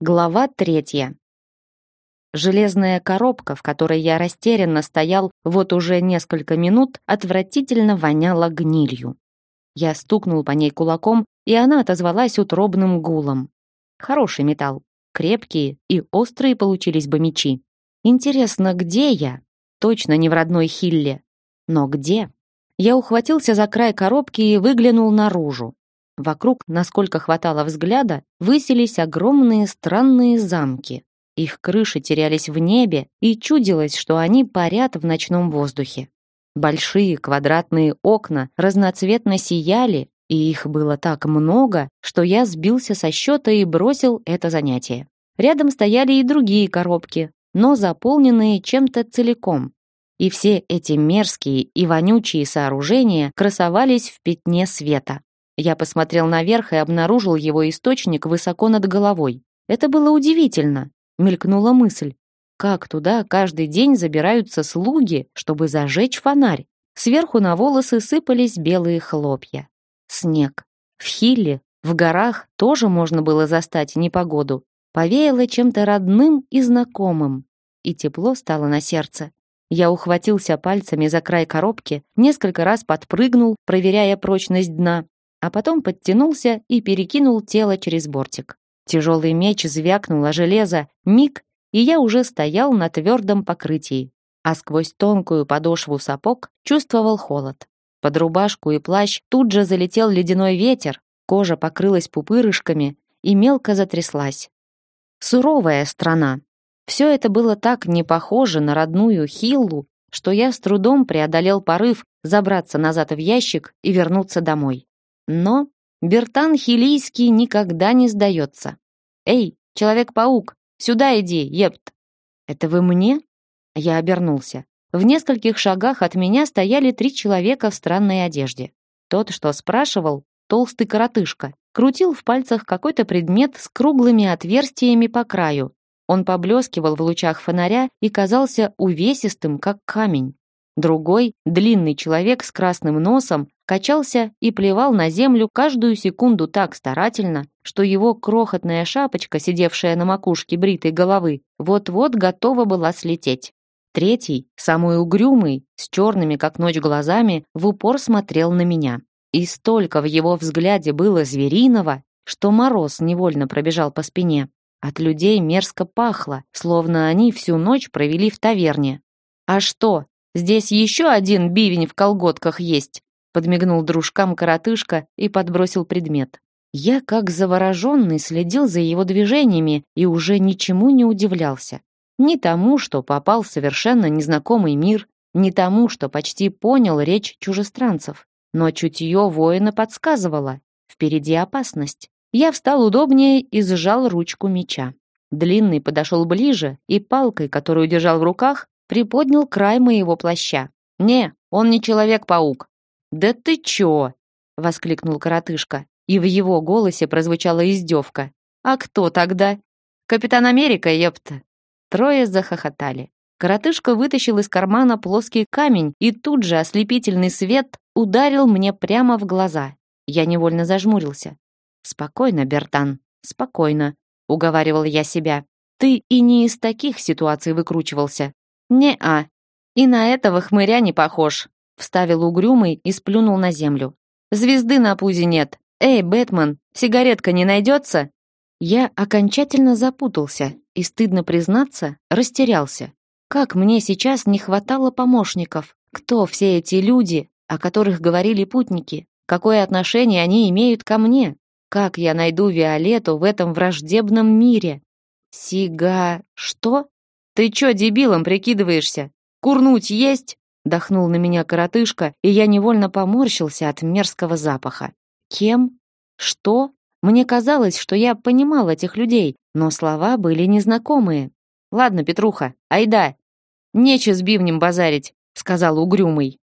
Глава третья. Железная коробка, в которой я растерянно стоял вот уже несколько минут, отвратительно воняла гнилью. Я стукнул по ней кулаком, и она отозвалась утробным гулом. Хороший металл. Крепкие и острые получились бы мечи. Интересно, где я? Точно не в родной Хилле. Но где? Я ухватился за край коробки и выглянул наружу. Вокруг, насколько хватало взгляда, высились огромные странные замки. Их крыши терялись в небе, и чудилось, что они парят в ночном воздухе. Большие квадратные окна разноцветно сияли, и их было так много, что я сбился со счета и бросил это занятие. Рядом стояли и другие коробки, но заполненные чем-то целиком. И все эти мерзкие и вонючие сооружения красовались в пятне света. Я посмотрел наверх и обнаружил его источник высоко над головой. Это было удивительно. Мелькнула мысль. Как туда каждый день забираются слуги, чтобы зажечь фонарь? Сверху на волосы сыпались белые хлопья. Снег. В Хилле, в горах тоже можно было застать непогоду. Повеяло чем-то родным и знакомым. И тепло стало на сердце. Я ухватился пальцами за край коробки, несколько раз подпрыгнул, проверяя прочность дна, а потом подтянулся и перекинул тело через бортик. Тяжелый меч звякнул о железо, миг, и я уже стоял на твердом покрытии, а сквозь тонкую подошву сапог чувствовал холод. Под рубашку и плащ тут же залетел ледяной ветер, кожа покрылась пупырышками и мелко затряслась. Суровая страна. Все это было так не похоже на родную Хиллу, что я с трудом преодолел порыв забраться назад в ящик и вернуться домой. Но Бертан Хилийский никогда не сдается. «Эй, Человек-паук, сюда иди, епт!» «Это вы мне?» Я обернулся. В нескольких шагах от меня стояли три человека в странной одежде. Тот, что спрашивал, толстый коротышка, крутил в пальцах какой-то предмет с круглыми отверстиями по краю. Он поблескивал в лучах фонаря и казался увесистым, как камень. Другой, длинный человек с красным носом, качался и плевал на землю каждую секунду так старательно, что его крохотная шапочка, сидевшая на макушке бритой головы, вот-вот готова была слететь. Третий, самый угрюмый, с черными как ночь глазами, в упор смотрел на меня. И столько в его взгляде было звериного, что мороз невольно пробежал по спине. От людей мерзко пахло, словно они всю ночь провели в таверне. «А что, Здесь еще один бивень в колготках есть, подмигнул дружкам коротышка и подбросил предмет. Я, как завороженный, следил за его движениями и уже ничему не удивлялся. Ни тому, что попал в совершенно незнакомый мир, ни тому, что почти понял речь чужестранцев. Но чутье воина подсказывало. Впереди опасность. Я встал удобнее и сжал ручку меча. Длинный подошел ближе и палкой, которую держал в руках, приподнял край моего плаща. «Не, он не Человек-паук». «Да ты чё?» — воскликнул коротышка, и в его голосе прозвучала издевка. «А кто тогда?» «Капитан Америка, епта!» Трое захохотали. Коротышка вытащил из кармана плоский камень, и тут же ослепительный свет ударил мне прямо в глаза. Я невольно зажмурился. «Спокойно, Бертан, спокойно», — уговаривал я себя. «Ты и не из таких ситуаций выкручивался. «Не-а. И на этого хмыря не похож», — вставил угрюмый и сплюнул на землю. «Звезды на пузе нет. Эй, Бэтмен, сигаретка не найдется?» Я окончательно запутался и, стыдно признаться, растерялся. Как мне сейчас не хватало помощников? Кто все эти люди, о которых говорили путники? Какое отношение они имеют ко мне? Как я найду Виолетту в этом враждебном мире? Сига... что? «Ты чё дебилом прикидываешься? Курнуть есть?» Дохнул на меня коротышка, и я невольно поморщился от мерзкого запаха. «Кем? Что?» Мне казалось, что я понимал этих людей, но слова были незнакомые. «Ладно, Петруха, айда!» «Нече с бивнем базарить», — сказал угрюмый.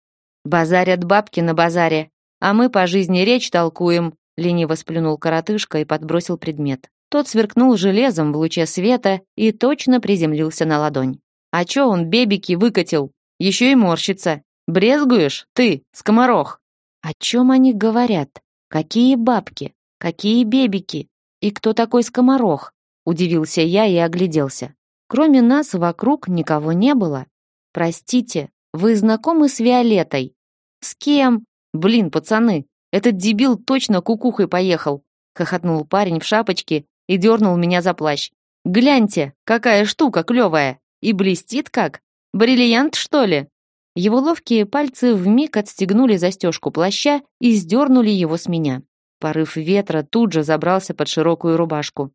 «Базарят бабки на базаре, а мы по жизни речь толкуем», — лениво сплюнул коротышка и подбросил предмет. Тот сверкнул железом в луче света и точно приземлился на ладонь. А чё он бебики выкатил? Еще и морщится. Брезгуешь? Ты, скоморох. О чем они говорят? Какие бабки? Какие бебики? И кто такой скоморох? удивился я и огляделся. Кроме нас вокруг никого не было. Простите, вы знакомы с Виолетой? С кем? Блин, пацаны, этот дебил точно кукухой поехал, хохотнул парень в шапочке и дернул меня за плащ. Гляньте, какая штука клевая! И блестит как! Бриллиант, что ли? Его ловкие пальцы вмиг отстегнули застежку плаща и сдернули его с меня. Порыв ветра тут же забрался под широкую рубашку.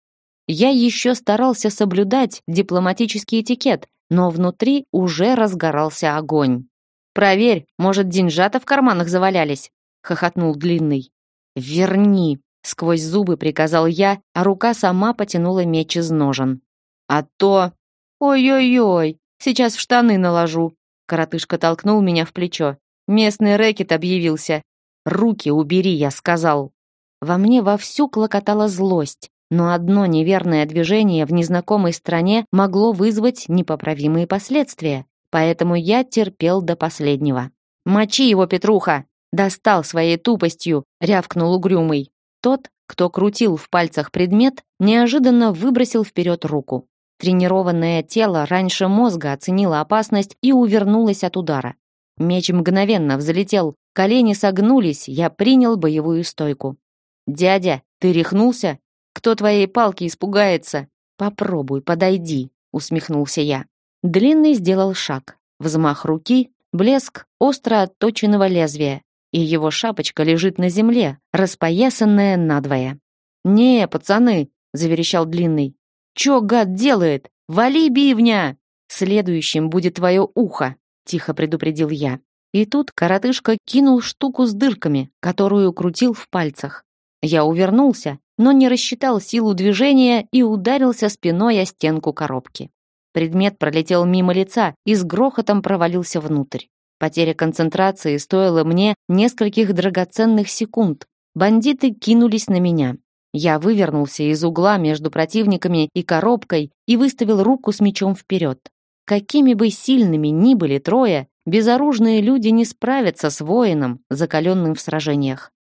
Я еще старался соблюдать дипломатический этикет, но внутри уже разгорался огонь. «Проверь, может, деньжата в карманах завалялись?» — хохотнул Длинный. «Верни!» — сквозь зубы приказал я, а рука сама потянула меч из ножен. «А то...» «Ой-ой-ой, сейчас в штаны наложу!» Коротышка толкнул меня в плечо. Местный рэкет объявился. «Руки убери», я сказал. Во мне вовсю клокотала злость, но одно неверное движение в незнакомой стране могло вызвать непоправимые последствия, поэтому я терпел до последнего. «Мочи его, Петруха!» Достал своей тупостью, рявкнул угрюмый. Тот, кто крутил в пальцах предмет, неожиданно выбросил вперед руку. Тренированное тело раньше мозга оценило опасность и увернулось от удара. Меч мгновенно взлетел, колени согнулись, я принял боевую стойку. «Дядя, ты рехнулся? Кто твоей палки испугается? Попробуй, подойди», усмехнулся я. Длинный сделал шаг. Взмах руки, блеск остро отточенного лезвия, и его шапочка лежит на земле, распоясанная надвое. «Не, пацаны!» — заверещал Длинный. Чё гад делает? Вали бивня! Следующим будет твое ухо, тихо предупредил я. И тут коротышка кинул штуку с дырками, которую крутил в пальцах. Я увернулся, но не рассчитал силу движения и ударился спиной о стенку коробки. Предмет пролетел мимо лица и с грохотом провалился внутрь. Потеря концентрации стоила мне нескольких драгоценных секунд. Бандиты кинулись на меня. Я вывернулся из угла между противниками и коробкой и выставил руку с мечом вперед. Какими бы сильными ни были трое, безоружные люди не справятся с воином, закаленным в сражениях.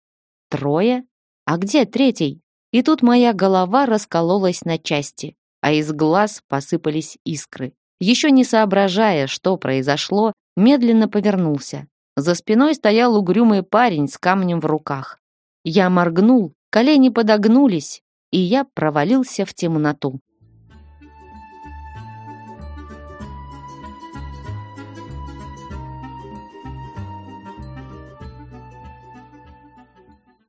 Трое? А где третий? И тут моя голова раскололась на части, а из глаз посыпались искры. Еще не соображая, что произошло, медленно повернулся. За спиной стоял угрюмый парень с камнем в руках. Я моргнул Колени подогнулись, и я провалился в темноту.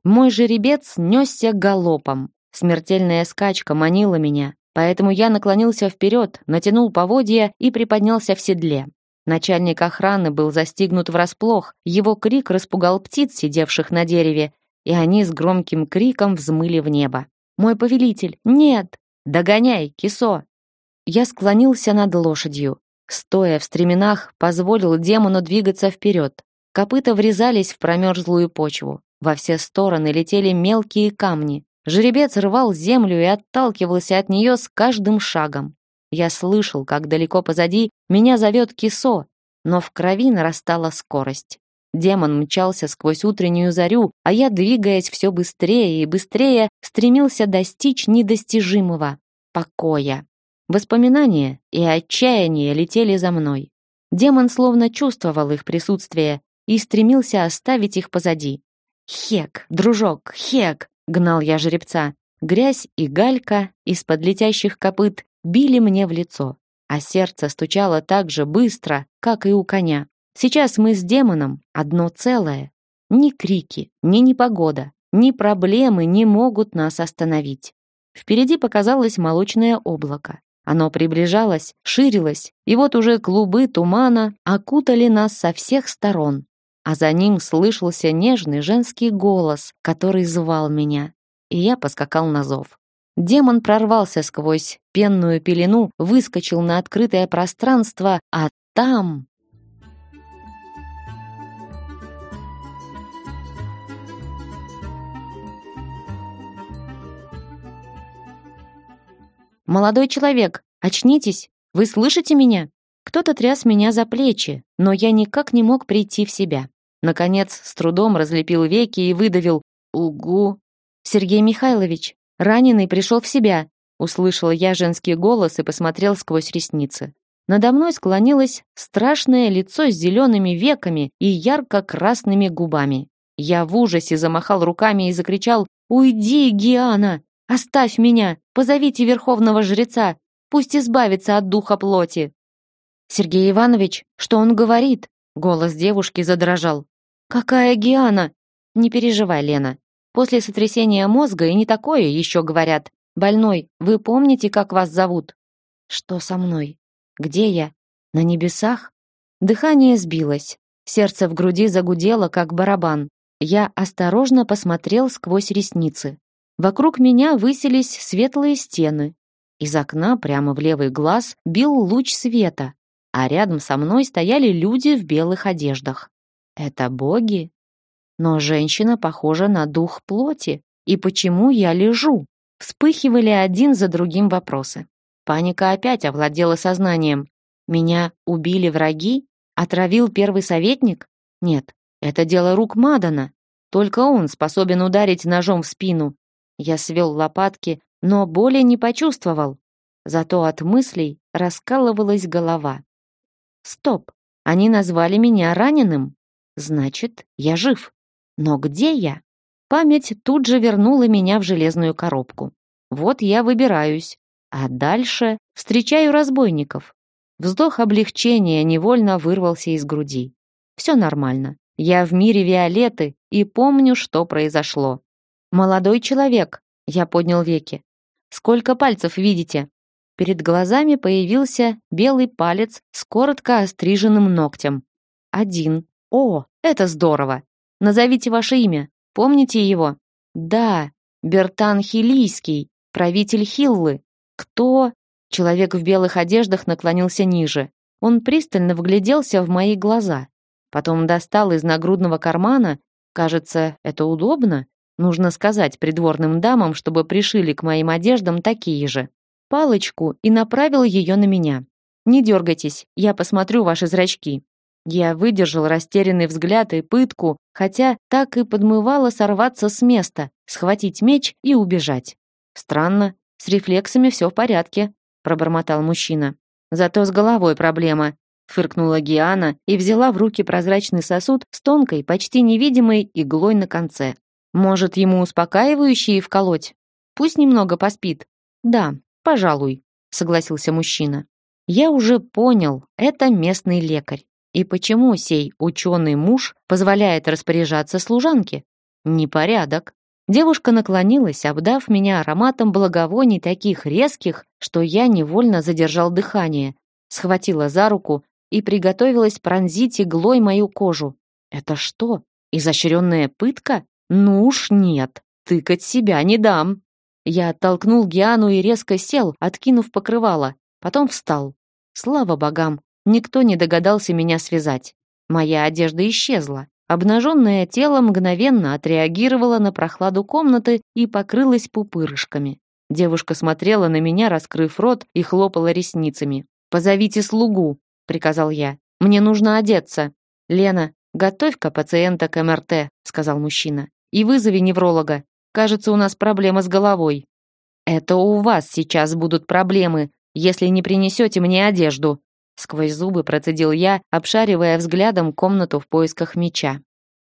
Мой жеребец несся галопом. Смертельная скачка манила меня, поэтому я наклонился вперед, натянул поводья и приподнялся в седле. Начальник охраны был застигнут врасплох, его крик распугал птиц, сидевших на дереве, и они с громким криком взмыли в небо. «Мой повелитель! Нет! Догоняй, кисо!» Я склонился над лошадью. Стоя в стременах, позволил демону двигаться вперед. Копыта врезались в промерзлую почву. Во все стороны летели мелкие камни. Жеребец рвал землю и отталкивался от нее с каждым шагом. Я слышал, как далеко позади меня зовет кисо, но в крови нарастала скорость. Демон мчался сквозь утреннюю зарю, а я, двигаясь все быстрее и быстрее, стремился достичь недостижимого — покоя. Воспоминания и отчаяние летели за мной. Демон словно чувствовал их присутствие и стремился оставить их позади. «Хек, дружок, хек!» — гнал я жеребца. Грязь и галька из-под летящих копыт били мне в лицо, а сердце стучало так же быстро, как и у коня. Сейчас мы с демоном одно целое. Ни крики, ни непогода, ни проблемы не могут нас остановить. Впереди показалось молочное облако. Оно приближалось, ширилось, и вот уже клубы тумана окутали нас со всех сторон. А за ним слышался нежный женский голос, который звал меня. И я поскакал на зов. Демон прорвался сквозь пенную пелену, выскочил на открытое пространство, а там... «Молодой человек, очнитесь! Вы слышите меня?» Кто-то тряс меня за плечи, но я никак не мог прийти в себя. Наконец, с трудом разлепил веки и выдавил «Угу!» «Сергей Михайлович, раненый пришел в себя. услышал я женский голос и посмотрел сквозь ресницы. Надо мной склонилось страшное лицо с зелеными веками и ярко-красными губами. Я в ужасе замахал руками и закричал «Уйди, Гиана! Оставь меня! Позовите верховного жреца! Пусть избавится от духа плоти!» «Сергей Иванович, что он говорит?» Голос девушки задрожал. «Какая Гиана?» «Не переживай, Лена. После сотрясения мозга и не такое еще говорят. Больной, вы помните, как вас зовут?» «Что со мной?» Где я? На небесах? Дыхание сбилось. Сердце в груди загудело, как барабан. Я осторожно посмотрел сквозь ресницы. Вокруг меня высились светлые стены. Из окна прямо в левый глаз бил луч света, а рядом со мной стояли люди в белых одеждах. Это боги? Но женщина похожа на дух плоти. И почему я лежу? Вспыхивали один за другим вопросы. Паника опять овладела сознанием. Меня убили враги? Отравил первый советник? Нет, это дело рук Мадана. Только он способен ударить ножом в спину. Я свел лопатки, но боли не почувствовал. Зато от мыслей раскалывалась голова. Стоп, они назвали меня раненым. Значит, я жив. Но где я? Память тут же вернула меня в железную коробку. Вот я выбираюсь. А дальше встречаю разбойников. Вздох облегчения невольно вырвался из груди. Все нормально. Я в мире Виолеты и помню, что произошло. Молодой человек, я поднял веки. Сколько пальцев видите? Перед глазами появился белый палец с коротко остриженным ногтем. Один. О, это здорово. Назовите ваше имя. Помните его? Да, Бертан Хилийский, правитель Хиллы. «Кто?» Человек в белых одеждах наклонился ниже. Он пристально вгляделся в мои глаза. Потом достал из нагрудного кармана, кажется, это удобно, нужно сказать придворным дамам, чтобы пришили к моим одеждам такие же, палочку и направил ее на меня. «Не дергайтесь, я посмотрю ваши зрачки». Я выдержал растерянный взгляд и пытку, хотя так и подмывало сорваться с места, схватить меч и убежать. Странно, с рефлексами все в порядке, пробормотал мужчина. Зато с головой проблема, фыркнула Гиана и взяла в руки прозрачный сосуд с тонкой, почти невидимой иглой на конце. Может, ему успокаивающие вколоть? Пусть немного поспит. Да, пожалуй, согласился мужчина. Я уже понял, это местный лекарь. И почему сей ученый муж позволяет распоряжаться служанке? Непорядок. Девушка наклонилась, обдав меня ароматом благовоний таких резких, что я невольно задержал дыхание, схватила за руку и приготовилась пронзить иглой мою кожу. Это что, изощренная пытка? Ну уж нет, тыкать себя не дам. Я оттолкнул Гиану и резко сел, откинув покрывало, потом встал. Слава богам, никто не догадался меня связать. Моя одежда исчезла. Обнаженное тело мгновенно отреагировало на прохладу комнаты и покрылось пупырышками. Девушка смотрела на меня, раскрыв рот и хлопала ресницами. «Позовите слугу», — приказал я. «Мне нужно одеться». «Лена, готовь-ка пациента к МРТ», — сказал мужчина. «И вызови невролога. Кажется, у нас проблема с головой». «Это у вас сейчас будут проблемы, если не принесете мне одежду», Сквозь зубы процедил я, обшаривая взглядом комнату в поисках меча.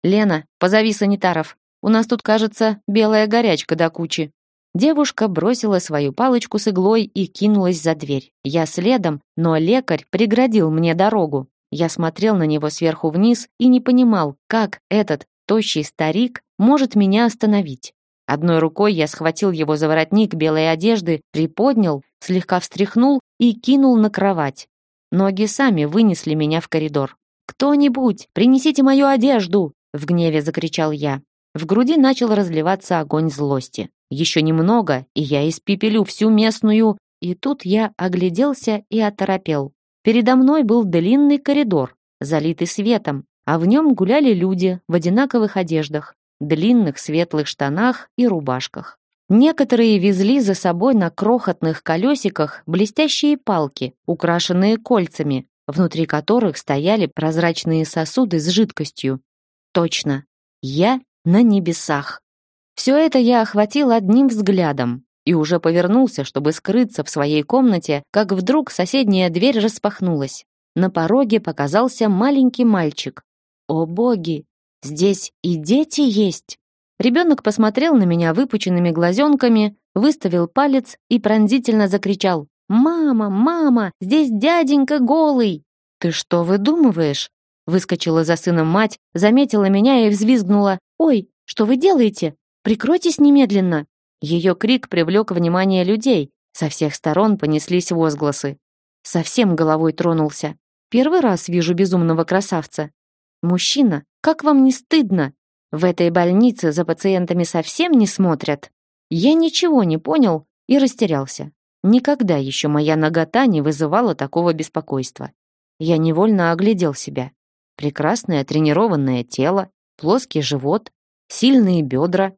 «Лена, позови санитаров. У нас тут, кажется, белая горячка до кучи». Девушка бросила свою палочку с иглой и кинулась за дверь. Я следом, но лекарь преградил мне дорогу. Я смотрел на него сверху вниз и не понимал, как этот тощий старик может меня остановить. Одной рукой я схватил его за воротник белой одежды, приподнял, слегка встряхнул и кинул на кровать. Ноги сами вынесли меня в коридор. «Кто-нибудь, принесите мою одежду!» В гневе закричал я. В груди начал разливаться огонь злости. Еще немного, и я испепелю всю местную... И тут я огляделся и оторопел. Передо мной был длинный коридор, залитый светом, а в нем гуляли люди в одинаковых одеждах, длинных светлых штанах и рубашках. Некоторые везли за собой на крохотных колесиках блестящие палки, украшенные кольцами, внутри которых стояли прозрачные сосуды с жидкостью. Точно, я на небесах. Все это я охватил одним взглядом. и уже повернулся, чтобы скрыться в своей комнате, как вдруг соседняя дверь распахнулась. На пороге показался маленький мальчик. О боги, здесь и дети есть. Ребенок посмотрел на меня выпученными глазенками, выставил палец и пронзительно закричал: "Мама, мама, здесь дяденька голый!" Ты что выдумываешь? Выскочила за сыном мать, заметила меня и взвизгнула: "Ой, что вы делаете? Прикройтесь немедленно!" Ее крик привлек внимание людей. Со всех сторон понеслись возгласы. Совсем головой тронулся. Первый раз вижу безумного красавца. Мужчина, как вам не стыдно? В этой больнице за пациентами совсем не смотрят. Я ничего не понял и растерялся. Никогда еще моя нагота не вызывала такого беспокойства. Я невольно оглядел себя. Прекрасное тренированное тело, плоский живот, сильные бедра,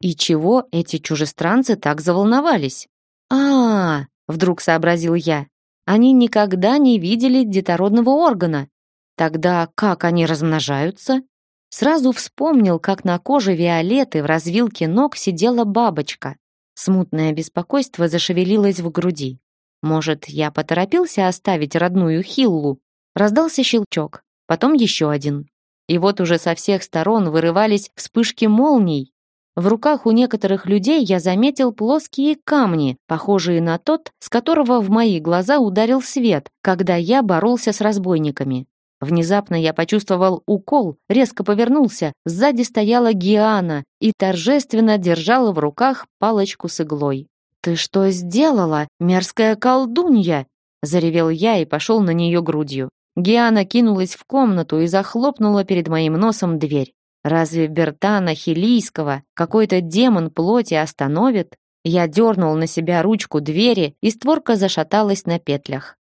и чего эти чужестранцы так заволновались? А, -а, -а вдруг сообразил я. Они никогда не видели детородного органа. Тогда как они размножаются? Сразу вспомнил, как на коже Виолетты в развилке ног сидела бабочка. Смутное беспокойство зашевелилось в груди. Может, я поторопился оставить родную Хиллу? Раздался щелчок, потом еще один. И вот уже со всех сторон вырывались вспышки молний, в руках у некоторых людей я заметил плоские камни, похожие на тот, с которого в мои глаза ударил свет, когда я боролся с разбойниками. Внезапно я почувствовал укол, резко повернулся, сзади стояла Гиана и торжественно держала в руках палочку с иглой. «Ты что сделала, мерзкая колдунья?» заревел я и пошел на нее грудью. Гиана кинулась в комнату и захлопнула перед моим носом дверь. Разве Бертана Хилийского какой-то демон плоти остановит? Я дернул на себя ручку двери, и створка зашаталась на петлях.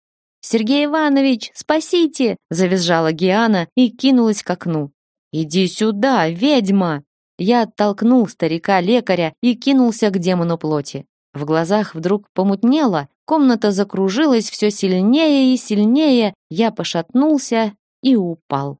«Сергей Иванович, спасите!» — завизжала Гиана и кинулась к окну. «Иди сюда, ведьма!» Я оттолкнул старика-лекаря и кинулся к демону плоти. В глазах вдруг помутнело, комната закружилась все сильнее и сильнее, я пошатнулся и упал.